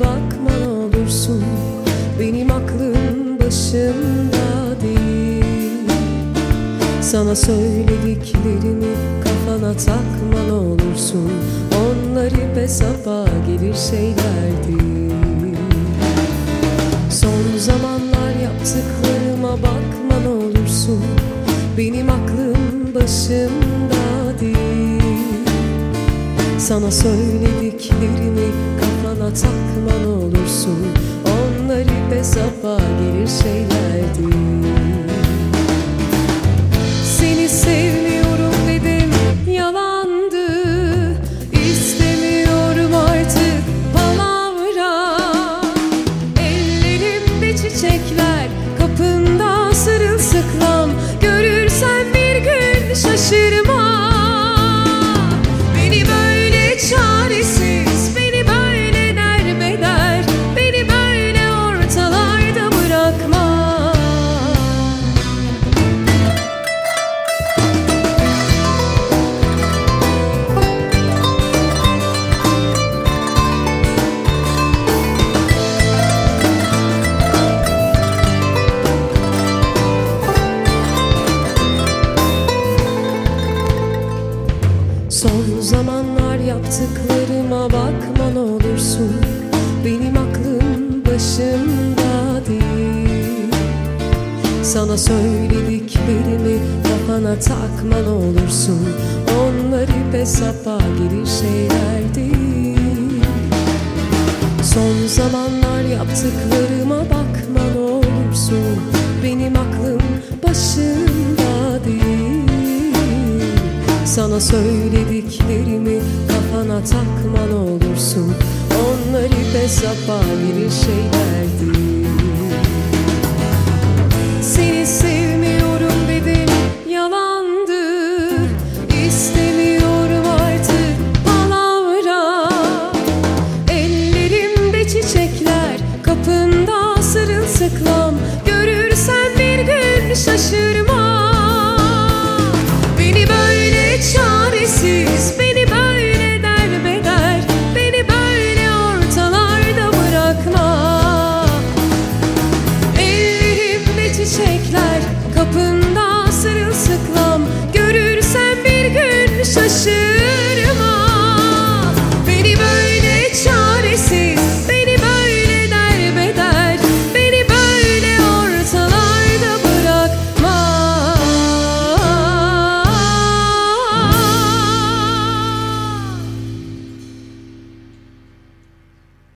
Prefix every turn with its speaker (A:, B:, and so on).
A: bakma ne olursun. Benim aklım başımda değil. Sana söylediklerimi kafana takma ne olursun. Onlar ipe gelir şeyler değil. Son zamanlar yaptıklarıma bakma ne olursun. Benim aklım başımda değil. Sana söylediklerimi kafana takma ne olursun. Onlar ipe sapa gelir şeyler Son zamanlar yaptıklarıma bakma ne olursun. Benim aklım başımda değil. Sana söylediklerimi kafana takma ne olursun. Onlar ipe sapa gelir şeyler Son zamanlar yaptıklarıma bakma ne olursun. Benim aklım başımda Sana söylediklerimi kafana takma ne olursun. Onlar ipe sapa bir şeylerdi. Seni sevmiyorum dedim yalandı İstemiyorum artık palavra. Ellerimde çiçekler kapında sırılsıklam Gönlümde